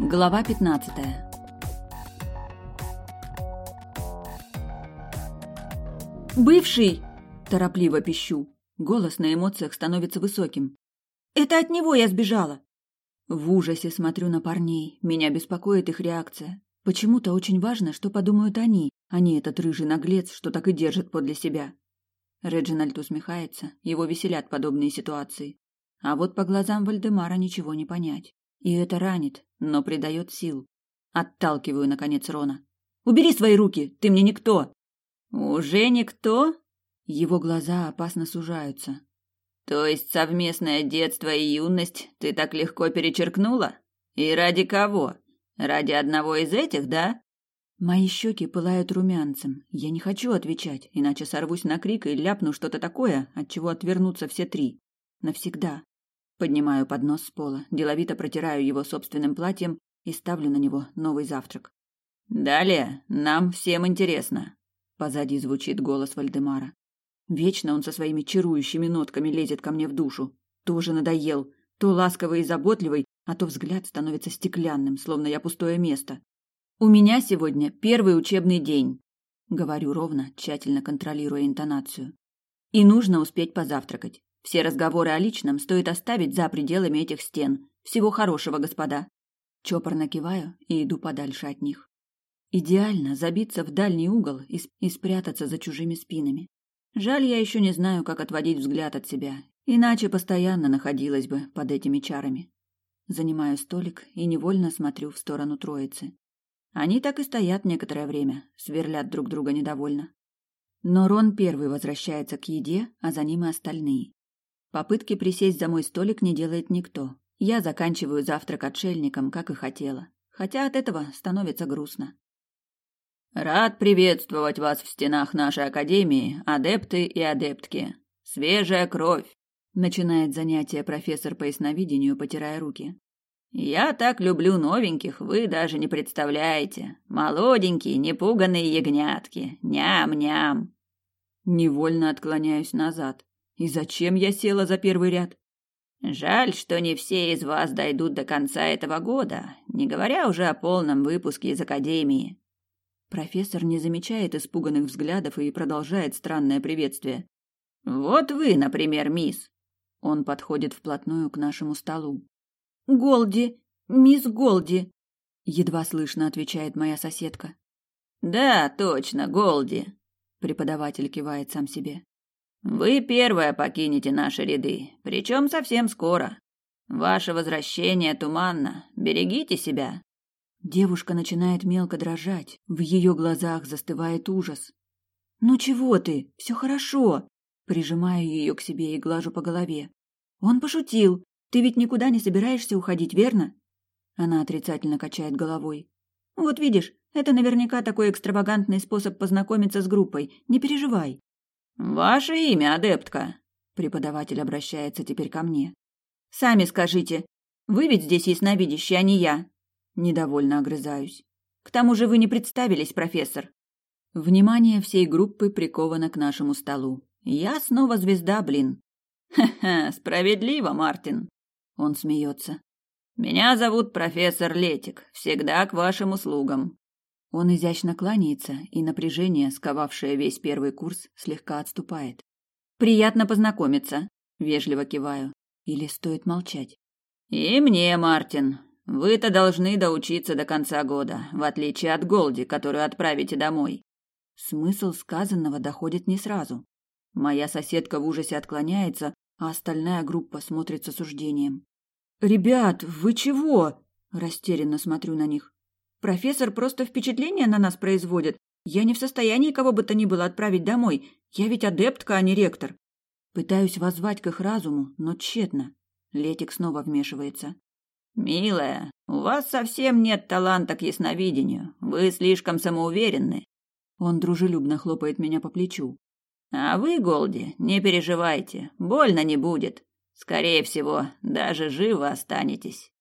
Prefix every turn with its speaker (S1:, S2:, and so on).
S1: Глава 15. Бывший, торопливо пищу. Голос на эмоциях становится высоким. Это от него я сбежала. В ужасе смотрю на парней. Меня беспокоит их реакция. Почему-то очень важно, что подумают они, а не этот рыжий наглец, что так и держит подле себя. Реджинальд усмехается, его веселят подобные ситуации. А вот по глазам Вальдемара ничего не понять. И это ранит, но придает сил. Отталкиваю, наконец, Рона. «Убери свои руки! Ты мне никто!» «Уже никто?» Его глаза опасно сужаются. «То есть совместное детство и юность ты так легко перечеркнула? И ради кого? Ради одного из этих, да?» Мои щеки пылают румянцем. Я не хочу отвечать, иначе сорвусь на крик и ляпну что-то такое, от чего отвернутся все три. Навсегда. Поднимаю поднос с пола, деловито протираю его собственным платьем и ставлю на него новый завтрак. «Далее, нам всем интересно», — позади звучит голос Вальдемара. Вечно он со своими чарующими нотками лезет ко мне в душу. Тоже надоел. То ласковый и заботливый, а то взгляд становится стеклянным, словно я пустое место. «У меня сегодня первый учебный день», — говорю ровно, тщательно контролируя интонацию. «И нужно успеть позавтракать. Все разговоры о личном стоит оставить за пределами этих стен. Всего хорошего, господа. Чопорно киваю и иду подальше от них. Идеально забиться в дальний угол и, и спрятаться за чужими спинами. Жаль, я еще не знаю, как отводить взгляд от себя, иначе постоянно находилась бы под этими чарами. Занимаю столик и невольно смотрю в сторону троицы. Они так и стоят некоторое время, сверлят друг друга недовольно. Но Рон первый возвращается к еде, а за ним и остальные. Попытки присесть за мой столик не делает никто. Я заканчиваю завтрак отшельником, как и хотела. Хотя от этого становится грустно. Рад приветствовать вас в стенах нашей академии, адепты и адептки. Свежая кровь, начинает занятие профессор по ясновидению, потирая руки. Я так люблю новеньких, вы даже не представляете. Молоденькие, непуганные ягнятки. Ням-ням. Невольно отклоняюсь назад. И зачем я села за первый ряд? Жаль, что не все из вас дойдут до конца этого года, не говоря уже о полном выпуске из академии. Профессор не замечает испуганных взглядов и продолжает странное приветствие. Вот вы, например, мисс. Он подходит вплотную к нашему столу. Голди, мисс Голди, едва слышно отвечает моя соседка. Да, точно, Голди. Преподаватель кивает сам себе. Вы первая покинете наши ряды, причем совсем скоро. Ваше возвращение туманно. Берегите себя. Девушка начинает мелко дрожать, в ее глазах застывает ужас. Ну чего ты? Все хорошо. Прижимаю ее к себе и глажу по голове. Он пошутил. Ты ведь никуда не собираешься уходить, верно? Она отрицательно качает головой. Вот видишь, это наверняка такой экстравагантный способ познакомиться с группой. Не переживай. Ваше имя, адептка. Преподаватель обращается теперь ко мне. Сами скажите, вы ведь здесь ясновидящий, а не я. Недовольно огрызаюсь. К тому же вы не представились, профессор. Внимание всей группы приковано к нашему столу. Я снова звезда, блин. Ха-ха, справедливо, Мартин. Он смеется. Меня зовут профессор Летик, всегда к вашим услугам. Он изящно кланяется, и напряжение, сковавшее весь первый курс, слегка отступает. «Приятно познакомиться», — вежливо киваю. Или стоит молчать? «И мне, Мартин. Вы-то должны доучиться до конца года, в отличие от Голди, которую отправите домой». Смысл сказанного доходит не сразу. Моя соседка в ужасе отклоняется, а остальная группа смотрит с осуждением. «Ребят, вы чего?» – растерянно смотрю на них. Профессор просто впечатление на нас производит. Я не в состоянии кого бы то ни было отправить домой. Я ведь адептка, а не ректор. Пытаюсь воззвать к их разуму, но тщетно. Летик снова вмешивается. «Милая, у вас совсем нет таланта к ясновидению. Вы слишком самоуверенны». Он дружелюбно хлопает меня по плечу. «А вы, Голди, не переживайте, больно не будет. Скорее всего, даже живо останетесь».